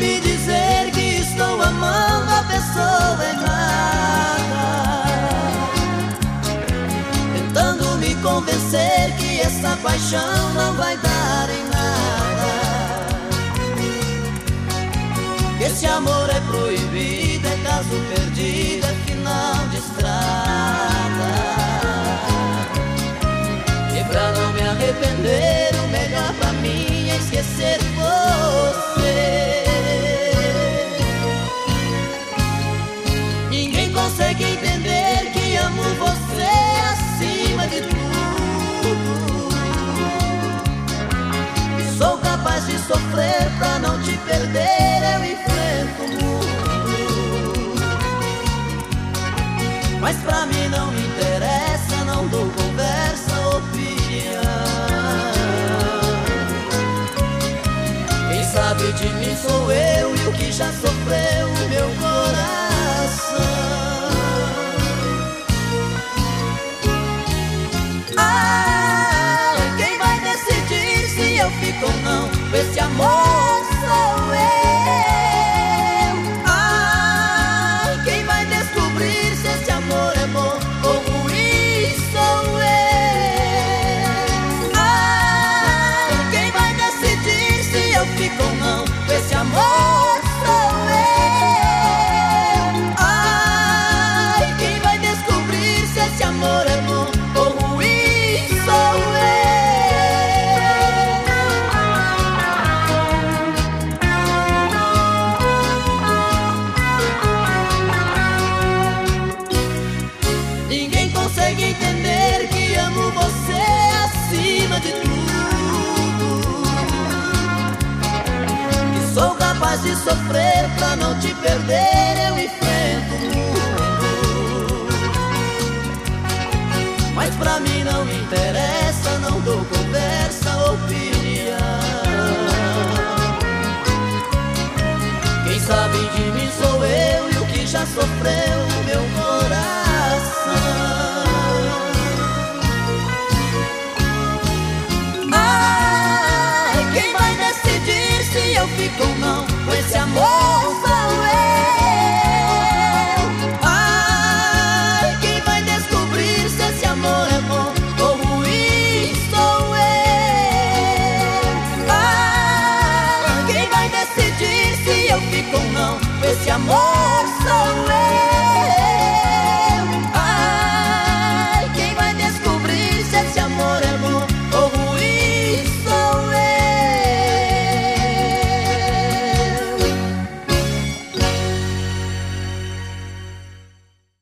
me dizer que estou amando a pessoa errada. Tentando me convencer que essa paixão não vai dar em nada. Que esse amor é proibido, é caso perdido, é final de estrada. E pra não me arrepender, o melhor pra mim é esquecer você sou capaz de sofrer pra não te perder Eu enfrento o mundo. Mas pra mim não me interessa, não dou conversa, opinião. Sabe de mim sou eu não com esse amor entender que amo você acima de tudo. Que sou capaz de sofrer pra não te perder, eu enfrento o mundo. Mas pra mim não me interessa, não dou conversa, opinião. Quem sabe de mim sou eu fico ou não com esse amor sou eu. Ai, quem vai descobrir se esse amor é bom ou ruim sou eu. Ai, quem vai decidir se eu fico ou não com esse amor